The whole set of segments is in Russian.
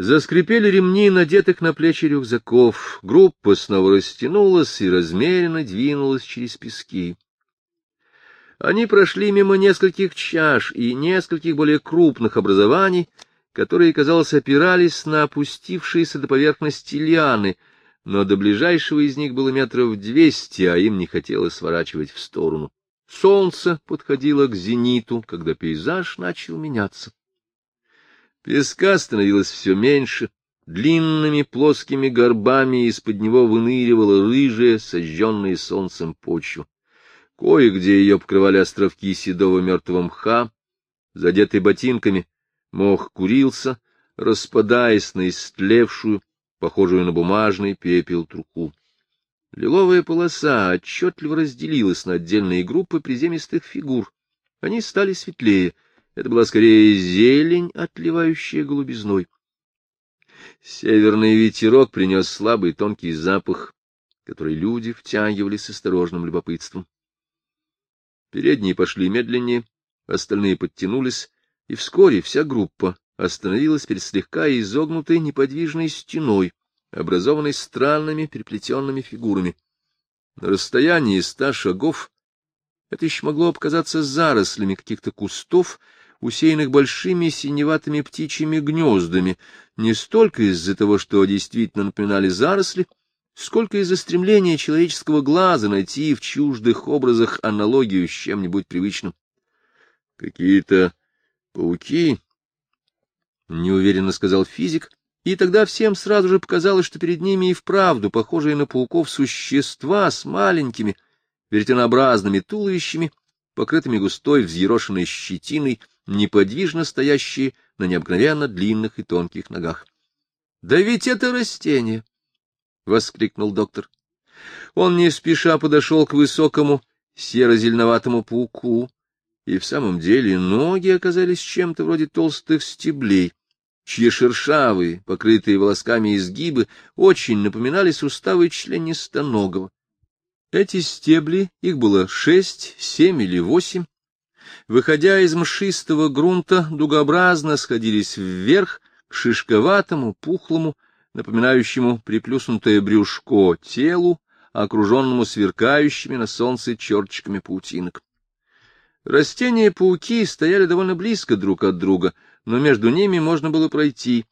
Заскрипели ремни надетых на плечи рюкзаков, группа снова растянулась и размеренно двинулась через пески. Они прошли мимо нескольких чаш и нескольких более крупных образований, которые, казалось, опирались на опустившиеся до поверхности лианы, но до ближайшего из них было метров двести, а им не хотелось сворачивать в сторону. Солнце подходило к зениту, когда пейзаж начал меняться. Песка становилось все меньше, длинными плоскими горбами из-под него выныривала рыжая, сожженная солнцем почва. Кое-где ее покрывали островки седого мертвого мха, задетый ботинками, мох курился, распадаясь на истлевшую, похожую на бумажный пепел труху. Лиловая полоса отчетливо разделилась на отдельные группы приземистых фигур. Они стали светлее — это была скорее зелень, отливающая голубизной. Северный ветерок принес слабый тонкий запах, который люди втягивали с осторожным любопытством. Передние пошли медленнее, остальные подтянулись, и вскоре вся группа остановилась перед слегка изогнутой неподвижной стеной, образованной странными переплетенными фигурами. На расстоянии ста шагов это еще могло показаться зарослями каких-то кустов усеянных большими синеватыми птичьими гнездами, не столько из-за того, что действительно напоминали заросли, сколько из-за стремления человеческого глаза найти в чуждых образах аналогию с чем-нибудь привычным. Какие-то пауки, — неуверенно сказал физик, и тогда всем сразу же показалось, что перед ними и вправду похожие на пауков существа с маленькими, веретенообразными туловищами, покрытыми густой взъерошенной щетиной, неподвижно стоящие на необыкновенно длинных и тонких ногах. — Да ведь это растение! — воскликнул доктор. Он не спеша подошел к высокому серо-зеленоватому пауку, и в самом деле ноги оказались чем-то вроде толстых стеблей, чьи шершавые, покрытые волосками изгибы, очень напоминали суставы членистоногого. Эти стебли, их было шесть, семь или восемь, выходя из мшистого грунта, дугообразно сходились вверх к шишковатому, пухлому, напоминающему приплюснутое брюшко телу, окруженному сверкающими на солнце черточками паутинок. Растения-пауки стояли довольно близко друг от друга, но между ними можно было пройти.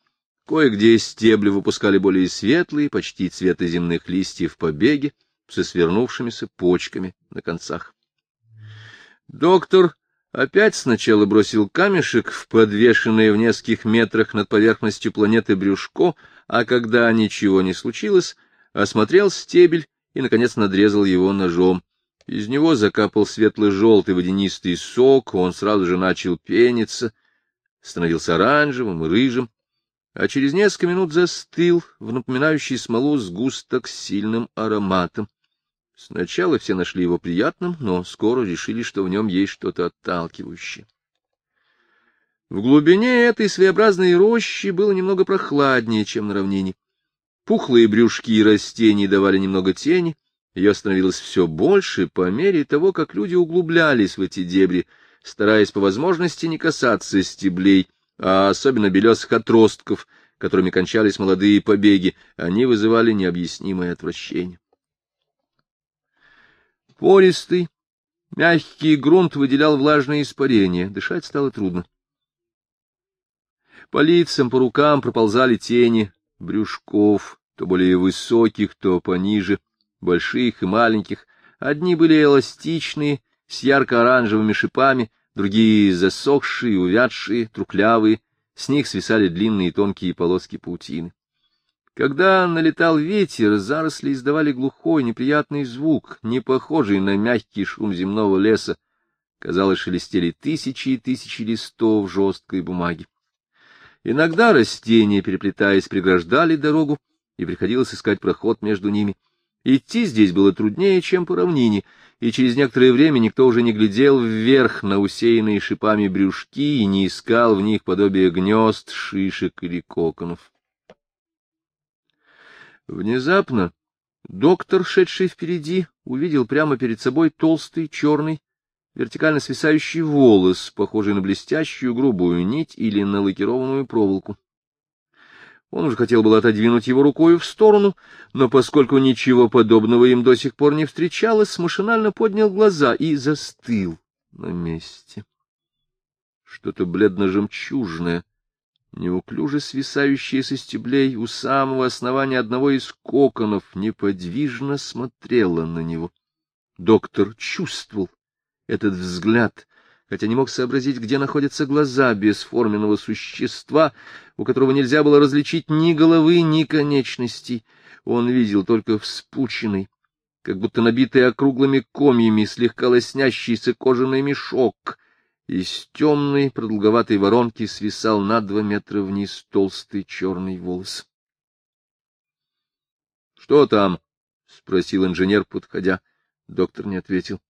Кое-где стебли выпускали более светлые, почти цвета земных листьев побеги, со свернувшимися почками на концах. Доктор Опять сначала бросил камешек в подвешенное в нескольких метрах над поверхностью планеты брюшко, а когда ничего не случилось, осмотрел стебель и, наконец, надрезал его ножом. Из него закапал светло-желтый водянистый сок, он сразу же начал пениться, становился оранжевым и рыжим, а через несколько минут застыл в напоминающий смолу сгусток с сильным ароматом. Сначала все нашли его приятным, но скоро решили, что в нем есть что-то отталкивающее. В глубине этой своеобразной рощи было немного прохладнее, чем на равнине. Пухлые брюшки растений давали немного тени, ее становилось все больше по мере того, как люди углублялись в эти дебри, стараясь по возможности не касаться стеблей, а особенно белесых отростков, которыми кончались молодые побеги, они вызывали необъяснимое отвращение. Пористый, мягкий грунт выделял влажное испарение, дышать стало трудно. По лицам, по рукам проползали тени брюшков, то более высоких, то пониже, больших и маленьких. Одни были эластичные, с ярко-оранжевыми шипами, другие засохшие, увядшие, трухлявые, с них свисали длинные тонкие полоски паутины. Когда налетал ветер, заросли издавали глухой, неприятный звук, не похожий на мягкий шум земного леса. Казалось, шелестели тысячи и тысячи листов жесткой бумаги. Иногда растения, переплетаясь, преграждали дорогу, и приходилось искать проход между ними. Идти здесь было труднее, чем по равнине, и через некоторое время никто уже не глядел вверх на усеянные шипами брюшки и не искал в них подобие гнезд, шишек или коконов. Внезапно доктор, шедший впереди, увидел прямо перед собой толстый, черный, вертикально свисающий волос, похожий на блестящую грубую нить или на лакированную проволоку. Он уже хотел было отодвинуть его рукою в сторону, но поскольку ничего подобного им до сих пор не встречалось, машинально поднял глаза и застыл на месте. Что-то бледно-жемчужное, неуклюже свисающее со стеблей у самого основания одного из коконов, неподвижно смотрело на него. Доктор чувствовал этот взгляд, хотя не мог сообразить, где находятся глаза бесформенного существа, у которого нельзя было различить ни головы, ни конечностей. Он видел только вспученный, как будто набитый округлыми комьями, слегка лоснящийся кожаный мешок. Из темной продолговатой воронки свисал на два метра вниз толстый черный волос. — Что там? — спросил инженер, подходя. Доктор не ответил.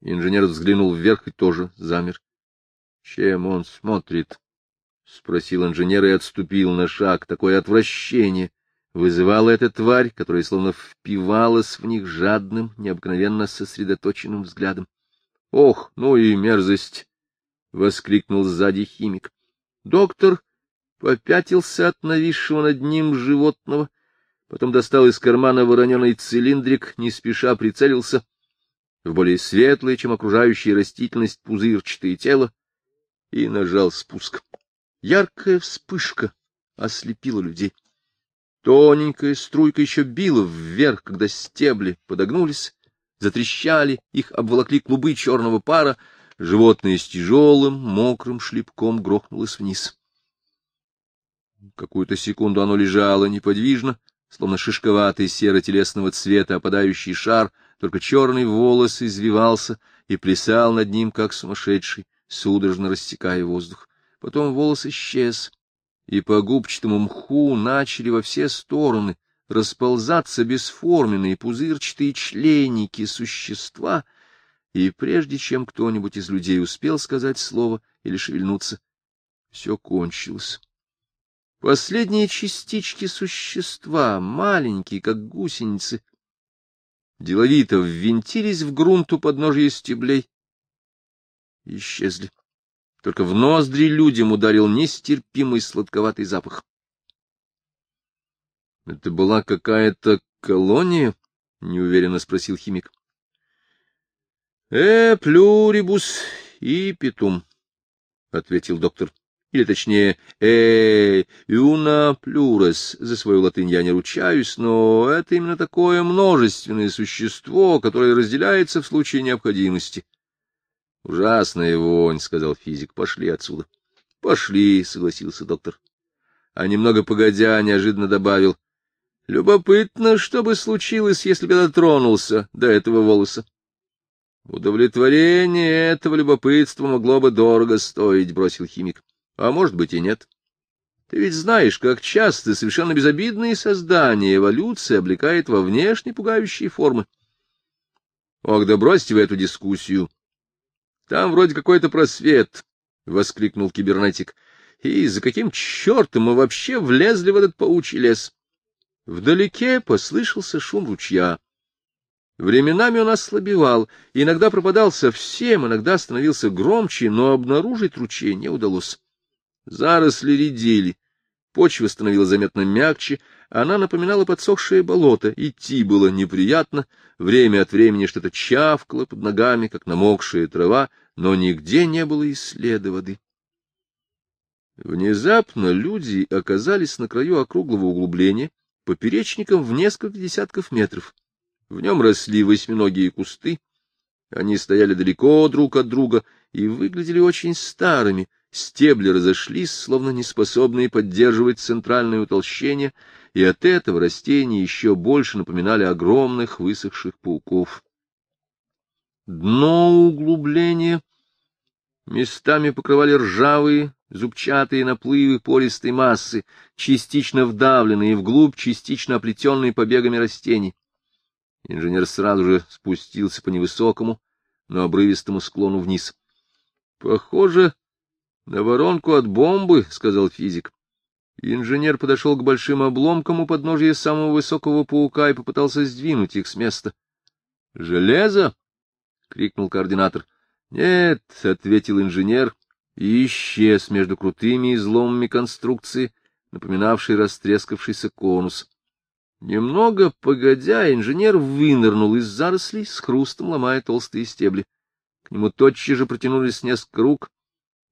Инженер взглянул вверх и тоже замер. — Чем он смотрит? — спросил инженер и отступил на шаг. Такое отвращение вызывала эта тварь, которая словно впивалась в них жадным, необыкновенно сосредоточенным взглядом. — Ох, ну и мерзость! — воскликнул сзади химик. Доктор попятился от нависшего над ним животного, потом достал из кармана вороненый цилиндрик, не спеша прицелился — в более светлое, чем окружающая растительность, пузырчатое тело и нажал спуск. Яркая вспышка ослепила людей. Тоненькая струйка еще била вверх, когда стебли подогнулись, затрещали, их обволокли клубы черного пара, животное с тяжелым, мокрым шлепком грохнулось вниз. Какую-то секунду оно лежало неподвижно, словно шишковатый серо-телесного цвета опадающий шар — только черный волос извивался и плясал над ним, как сумасшедший, судорожно рассекая воздух. Потом волос исчез, и по губчатому мху начали во все стороны расползаться бесформенные пузырчатые членники существа, и прежде чем кто-нибудь из людей успел сказать слово или шевельнуться, все кончилось. Последние частички существа, маленькие, как гусеницы, деловито ввинтились в грунт у подножия стеблей и исчезли. Только в ноздри людям ударил нестерпимый сладковатый запах. — Это была какая-то колония? — неуверенно спросил химик. — Э, плюрибус и петум, — ответил доктор или точнее «э юна плюрес». За свою латынь я не ручаюсь, но это именно такое множественное существо, которое разделяется в случае необходимости. — Ужасная вонь, — сказал физик. — Пошли отсюда. — Пошли, — согласился доктор. А немного погодя неожиданно добавил. — Любопытно, что бы случилось, если бы дотронулся до этого волоса. Удовлетворение этого любопытства могло бы дорого стоить, — бросил химик а может быть и нет. Ты ведь знаешь, как часто совершенно безобидные создания эволюции облекает во внешне пугающие формы. Ох, да бросьте вы эту дискуссию. Там вроде какой-то просвет, — воскликнул кибернетик. И за каким чертом мы вообще влезли в этот паучий лес? Вдалеке послышался шум ручья. Временами он ослабевал, иногда пропадал совсем, иногда становился громче, но обнаружить ручей не удалось. Заросли редели, почва становилась заметно мягче, она напоминала подсохшее болото, идти было неприятно, время от времени что-то чавкало под ногами, как намокшая трава, но нигде не было и следа воды. Внезапно люди оказались на краю округлого углубления, поперечником в несколько десятков метров. В нем росли восьминогие кусты, они стояли далеко друг от друга и выглядели очень старыми, стебли разошлись, словно неспособные поддерживать центральное утолщение, и от этого растения еще больше напоминали огромных высохших пауков. Дно углубления местами покрывали ржавые, зубчатые наплывы пористой массы, частично вдавленные вглубь, частично оплетенные побегами растений. Инженер сразу же спустился по невысокому, но обрывистому склону вниз. — Похоже, — На воронку от бомбы, — сказал физик. Инженер подошел к большим обломкам у подножия самого высокого паука и попытался сдвинуть их с места. — Железо? — крикнул координатор. — Нет, — ответил инженер и исчез между крутыми изломами конструкции, напоминавший растрескавшийся конус. Немного погодя, инженер вынырнул из зарослей, с хрустом ломая толстые стебли. К нему тотчас же протянулись несколько рук.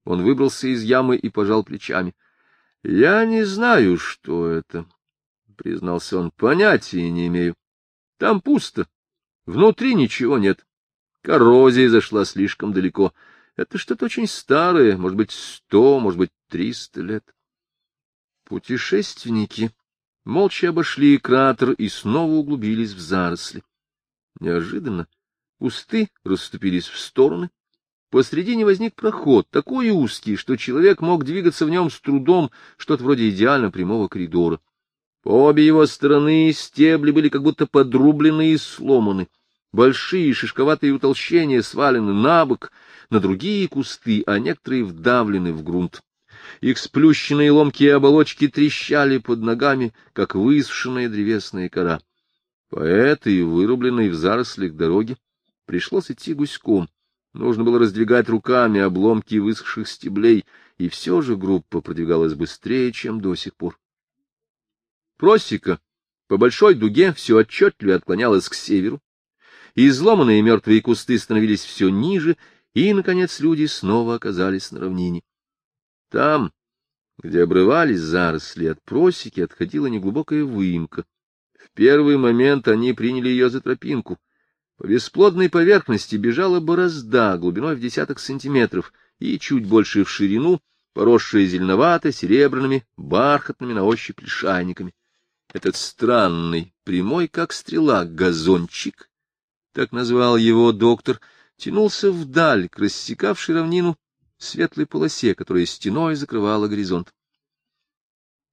Он выбрался из ямы и пожал плечами. — Я не знаю, что это, — признался он, — понятия не имею. Там пусто. Внутри ничего нет. Коррозия зашла слишком далеко. Это что-то очень старое, может быть, сто, может быть, триста лет. Путешественники молча обошли кратер и снова углубились в заросли. Неожиданно кусты расступились в стороны. Посредине возник проход, такой узкий, что человек мог двигаться в нем с трудом, что-то вроде идеально прямого коридора. По обе его стороны стебли были как будто подрублены и сломаны. Большие шишковатые утолщения свалены на бок, на другие кусты, а некоторые вдавлены в грунт. Их сплющенные ломкие оболочки трещали под ногами, как высушенная древесная кора. По этой, вырубленной в зарослях дороги, пришлось идти гуськом. Нужно было раздвигать руками обломки высохших стеблей, и все же группа продвигалась быстрее, чем до сих пор. Просека по большой дуге все отчетливее отклонялась к северу, и изломанные мертвые кусты становились все ниже, и, наконец, люди снова оказались на равнине. Там, где обрывались заросли, от просеки отходила неглубокая выемка. В первый момент они приняли ее за тропинку. По бесплодной поверхности бежала борозда глубиной в десяток сантиметров и чуть больше в ширину, поросшая зеленовато-серебряными, бархатными на ощупь лишайниками. Этот странный, прямой, как стрела, газончик, так назвал его доктор, тянулся вдаль к рассекавшей равнину светлой полосе, которая стеной закрывала горизонт.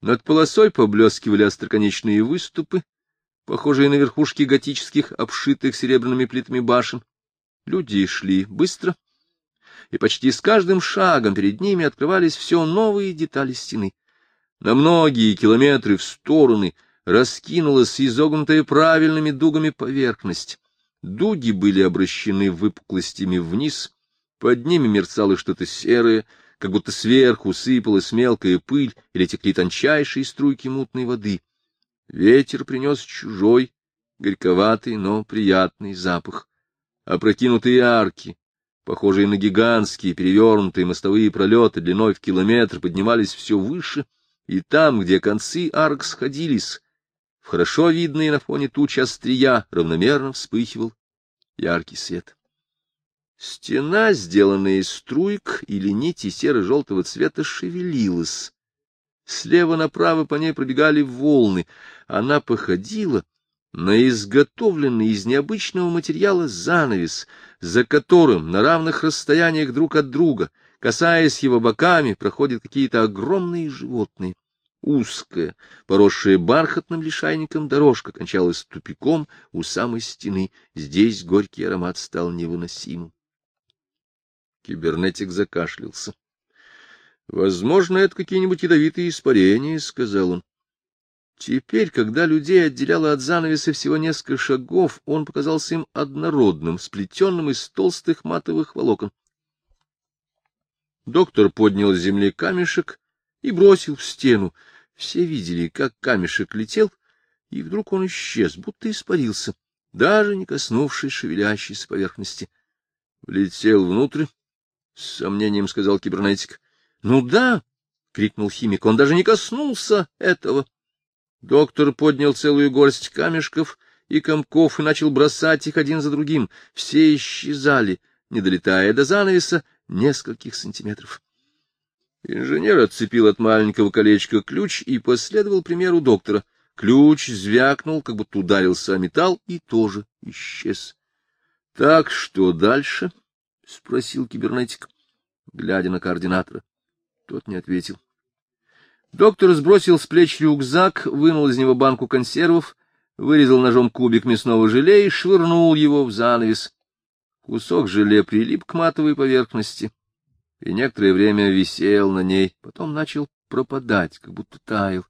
Над полосой поблескивали остроконечные выступы, похожие на верхушки готических, обшитых серебряными плитами башен. Люди шли быстро, и почти с каждым шагом перед ними открывались все новые детали стены. На многие километры в стороны раскинулась изогнутая правильными дугами поверхность. Дуги были обращены выпуклостями вниз, под ними мерцало что-то серое, как будто сверху сыпалась мелкая пыль или текли тончайшие струйки мутной воды. Ветер принес чужой, горьковатый, но приятный запах. Опрокинутые арки, похожие на гигантские перевернутые мостовые пролеты длиной в километр, поднимались все выше, и там, где концы арк сходились, в хорошо видные на фоне туч острия равномерно вспыхивал яркий свет. Стена, сделанная из струйк или нити серо-желтого цвета, шевелилась. Слева направо по ней пробегали волны. Она походила на изготовленный из необычного материала занавес, за которым на равных расстояниях друг от друга, касаясь его боками, проходят какие-то огромные животные. Узкая, поросшая бархатным лишайником дорожка кончалась тупиком у самой стены. Здесь горький аромат стал невыносимым. Кибернетик закашлялся. — Возможно, это какие-нибудь ядовитые испарения, — сказал он. Теперь, когда людей отделяло от занавеса всего несколько шагов, он показался им однородным, сплетенным из толстых матовых волокон. Доктор поднял с земли камешек и бросил в стену. Все видели, как камешек летел, и вдруг он исчез, будто испарился, даже не коснувшись шевелящейся поверхности. Влетел внутрь, — с сомнением сказал кибернетик. — Ну да, — крикнул химик, — он даже не коснулся этого. Доктор поднял целую горсть камешков и комков и начал бросать их один за другим. Все исчезали, не долетая до занавеса нескольких сантиметров. Инженер отцепил от маленького колечка ключ и последовал примеру доктора. Ключ звякнул, как будто ударился о металл, и тоже исчез. — Так, что дальше? —— спросил кибернетик, глядя на координатора. Тот не ответил. Доктор сбросил с плеч рюкзак, вынул из него банку консервов, вырезал ножом кубик мясного желе и швырнул его в занавес. Кусок желе прилип к матовой поверхности и некоторое время висел на ней, потом начал пропадать, как будто таял.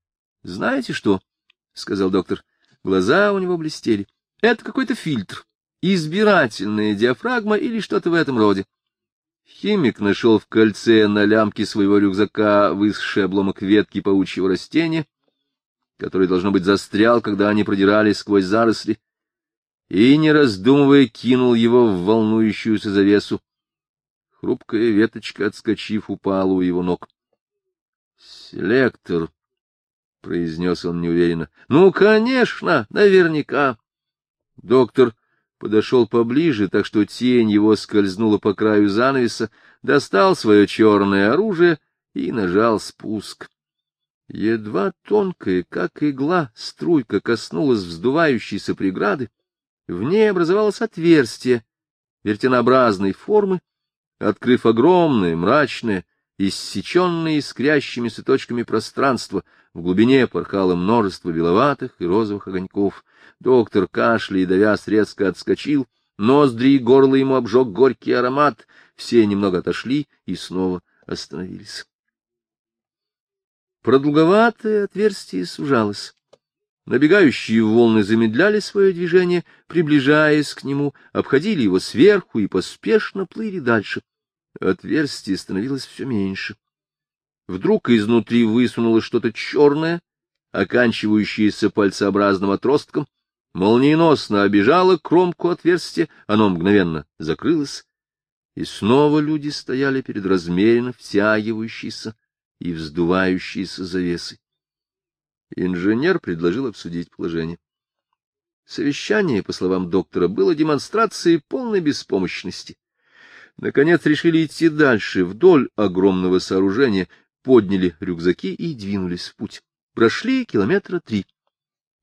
— Знаете что? — сказал доктор. Глаза у него блестели. — Это какой-то фильтр избирательная диафрагма или что-то в этом роде. Химик нашел в кольце на лямке своего рюкзака высший обломок ветки паучьего растения, который, должно быть, застрял, когда они продирались сквозь заросли, и, не раздумывая, кинул его в волнующуюся завесу. Хрупкая веточка, отскочив, упала у его ног. — Селектор, — произнес он неуверенно. — Ну, конечно, наверняка. Доктор подошел поближе, так что тень его скользнула по краю занавеса, достал свое черное оружие и нажал спуск. Едва тонкая, как игла, струйка коснулась вздувающейся преграды, в ней образовалось отверстие вертинообразной формы, открыв огромное, мрачное, иссеченное искрящимися точками пространство, в глубине порхало множество беловатых и розовых огоньков. Доктор, кашляя и давясь, резко отскочил, ноздри и горло ему обжег горький аромат, все немного отошли и снова остановились. Продолговатое отверстие сужалось. Набегающие волны замедляли свое движение, приближаясь к нему, обходили его сверху и поспешно плыли дальше. Отверстие становилось все меньше. Вдруг изнутри высунулось что-то черное, оканчивающееся пальцеобразным отростком, молниеносно обижало кромку отверстия, оно мгновенно закрылось, и снова люди стояли перед размеренно втягивающейся и вздувающейся завесой. Инженер предложил обсудить положение. Совещание, по словам доктора, было демонстрацией полной беспомощности. Наконец решили идти дальше, вдоль огромного сооружения, подняли рюкзаки и двинулись в путь. Прошли километра три.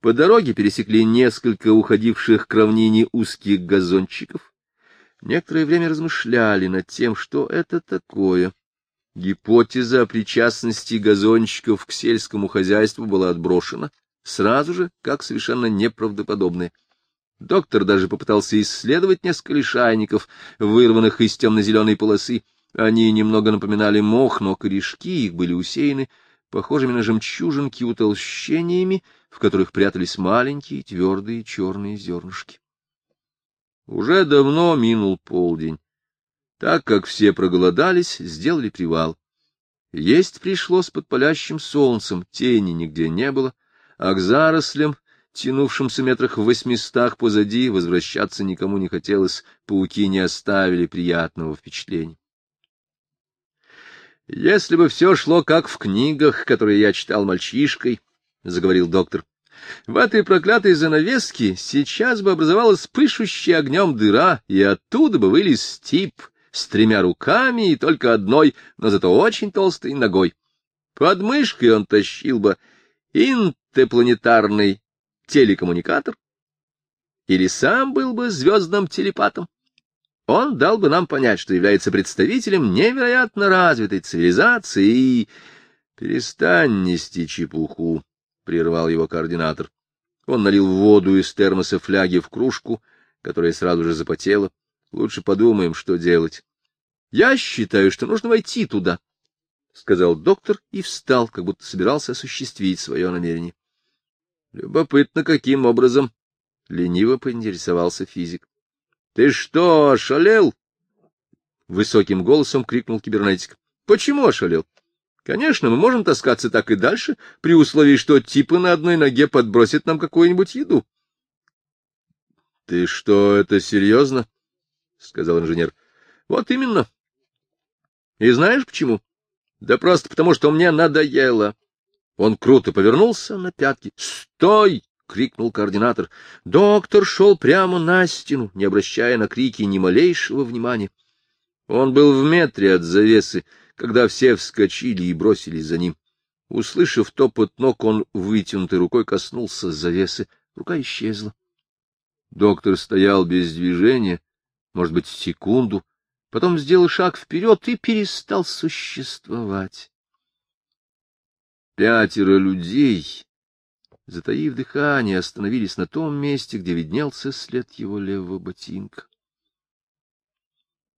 По дороге пересекли несколько уходивших к равнине узких газончиков. Некоторое время размышляли над тем, что это такое. Гипотеза о причастности газонщиков к сельскому хозяйству была отброшена сразу же, как совершенно неправдоподобная. Доктор даже попытался исследовать несколько лишайников, вырванных из темно-зеленой полосы. Они немного напоминали мох, но корешки их были усеяны похожими на жемчужинки утолщениями, в которых прятались маленькие твердые черные зернышки. Уже давно минул полдень. Так как все проголодались, сделали привал. Есть пришлось под палящим солнцем, тени нигде не было, а к зарослям, тянувшимся метрах в восьмистах позади, возвращаться никому не хотелось, пауки не оставили приятного впечатления. «Если бы все шло как в книгах, которые я читал мальчишкой», — заговорил доктор, — «в этой проклятой занавеске сейчас бы образовалась пышущая огнем дыра, и оттуда бы вылез тип» с тремя руками и только одной, но зато очень толстой ногой. Под мышкой он тащил бы интерпланетарный телекоммуникатор или сам был бы звездным телепатом. Он дал бы нам понять, что является представителем невероятно развитой цивилизации и... — Перестань нести чепуху, — прервал его координатор. Он налил воду из термоса фляги в кружку, которая сразу же запотела. Лучше подумаем, что делать. — Я считаю, что нужно войти туда, — сказал доктор и встал, как будто собирался осуществить свое намерение. — Любопытно, каким образом? — лениво поинтересовался физик. — Ты что, ошалел? — высоким голосом крикнул кибернетик. — Почему ошалел? Конечно, мы можем таскаться так и дальше, при условии, что типы на одной ноге подбросят нам какую-нибудь еду. — Ты что, это серьезно? — сказал инженер. — Вот именно. И знаешь почему? Да просто потому, что мне надоело. Он круто повернулся на пятки. «Стой!» — крикнул координатор. Доктор шел прямо на стену, не обращая на крики ни малейшего внимания. Он был в метре от завесы, когда все вскочили и бросились за ним. Услышав топот ног, он вытянутой рукой коснулся завесы. Рука исчезла. Доктор стоял без движения, может быть, секунду, потом сделал шаг вперед и перестал существовать. Пятеро людей, затаив дыхание, остановились на том месте, где виднелся след его левого ботинка.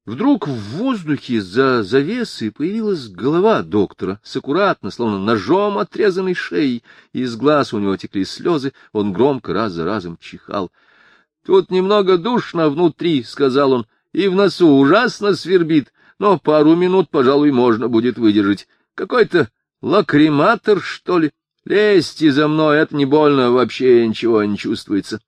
Вдруг в воздухе за завесой появилась голова доктора с аккуратно, словно ножом отрезанной шеей, и из глаз у него текли слезы, он громко раз за разом чихал. — Тут немного душно внутри, — сказал он, — и в носу ужасно свербит. но пару минут, пожалуй, можно будет выдержать. Какой-то лакриматор, что ли? Лезьте за мной, это не больно, вообще ничего не чувствуется.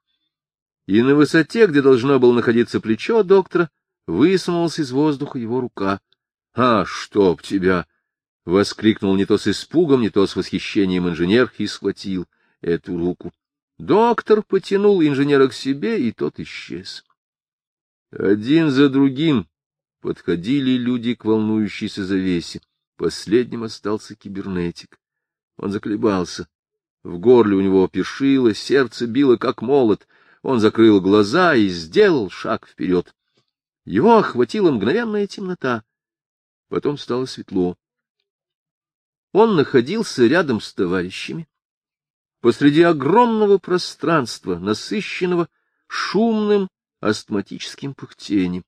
И на высоте, где должно было находиться плечо доктора, высунулась из воздуха его рука. — А, чтоб тебя! — воскликнул не то с испугом, не то с восхищением инженер и схватил эту руку. Доктор потянул инженера к себе, и тот исчез. Один за другим подходили люди к волнующейся завесе. Последним остался кибернетик. Он заколебался. В горле у него першило, сердце било, как молот. Он закрыл глаза и сделал шаг вперед. Его охватила мгновенная темнота. Потом стало светло. Он находился рядом с товарищами. Посреди огромного пространства, насыщенного шумным астматическим пыхтением.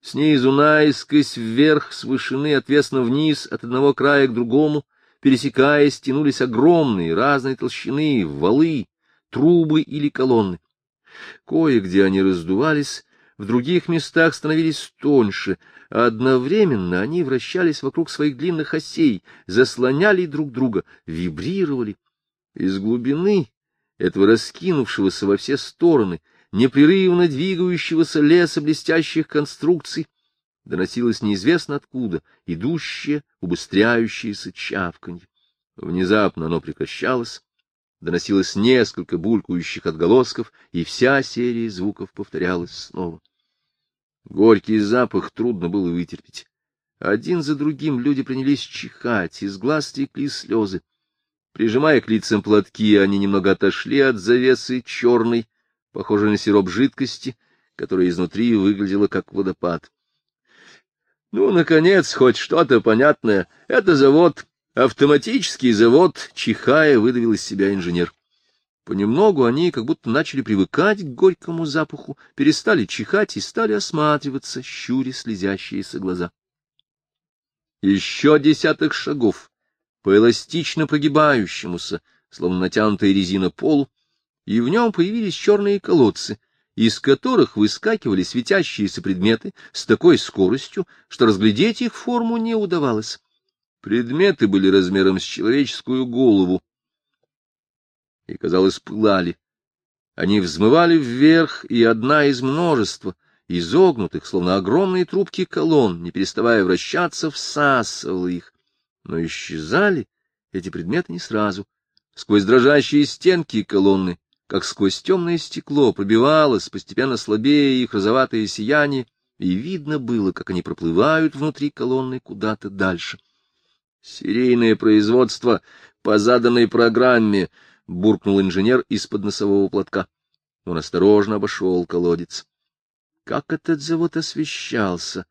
Снизу наискось вверх, с вышины отвесно вниз, от одного края к другому, пересекаясь, тянулись огромные разной толщины валы, трубы или колонны. Кое-где они раздувались, в других местах становились тоньше, а одновременно они вращались вокруг своих длинных осей, заслоняли друг друга, вибрировали. Из глубины этого раскинувшегося во все стороны, непрерывно двигающегося леса блестящих конструкций, доносилось неизвестно откуда идущее, убыстряющееся чавканье. Внезапно оно прекращалось, доносилось несколько булькающих отголосков, и вся серия звуков повторялась снова. Горький запах трудно было вытерпеть. Один за другим люди принялись чихать, из глаз текли слезы. Прижимая к лицам платки, они немного отошли от завесы черной, похожей на сироп жидкости, которая изнутри выглядела как водопад. — Ну, наконец, хоть что-то понятное. Это завод, автоматический завод, чихая, выдавил из себя инженер. Понемногу они как будто начали привыкать к горькому запаху, перестали чихать и стали осматриваться, щуря слезящиеся глаза. Еще десяток шагов по эластично прогибающемуся, словно натянутая резина полу, и в нем появились черные колодцы, из которых выскакивали светящиеся предметы с такой скоростью, что разглядеть их форму не удавалось. Предметы были размером с человеческую голову, и, казалось, пылали. Они взмывали вверх, и одна из множества, изогнутых, словно огромные трубки колонн, не переставая вращаться, всасывала их. Но исчезали эти предметы не сразу. Сквозь дрожащие стенки колонны, как сквозь темное стекло, пробивалось, постепенно слабее их розоватое сияние, и видно было, как они проплывают внутри колонны куда-то дальше. Серийное производство по заданной программе — буркнул инженер из-под носового платка. Он осторожно обошел колодец. Как этот завод освещался!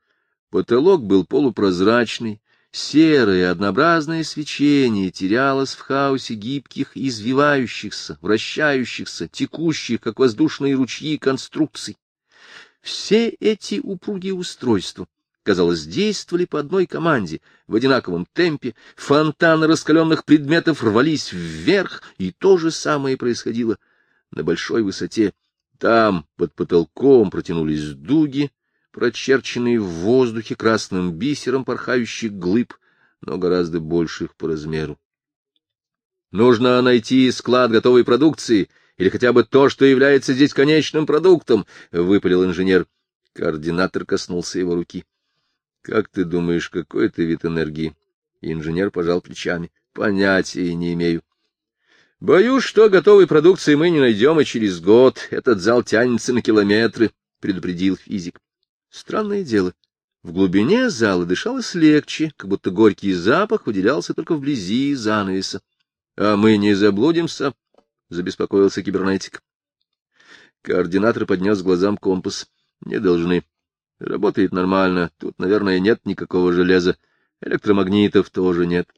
Потолок был полупрозрачный, серое однообразное свечение терялось в хаосе гибких, извивающихся, вращающихся, текущих, как воздушные ручьи, конструкций. Все эти упругие устройства казалось, действовали по одной команде, в одинаковом темпе, фонтаны раскаленных предметов рвались вверх, и то же самое происходило на большой высоте. Там, под потолком, протянулись дуги, прочерченные в воздухе красным бисером порхающих глыб, но гораздо больших по размеру. Нужно найти склад готовой продукции, или хотя бы то, что является здесь конечным продуктом, — выпалил инженер. Координатор коснулся его руки. Как ты думаешь, какой это вид энергии? Инженер пожал плечами. Понятия не имею. Боюсь, что готовой продукции мы не найдем и через год. Этот зал тянется на километры, предупредил физик. Странное дело. В глубине зала дышалось легче, как будто горький запах выделялся только вблизи занавеса. — А мы не заблудимся? — забеспокоился кибернетик. Координатор поднес глазам компас. — Не должны. Работает нормально. Тут, наверное, нет никакого железа. Электромагнитов тоже нет.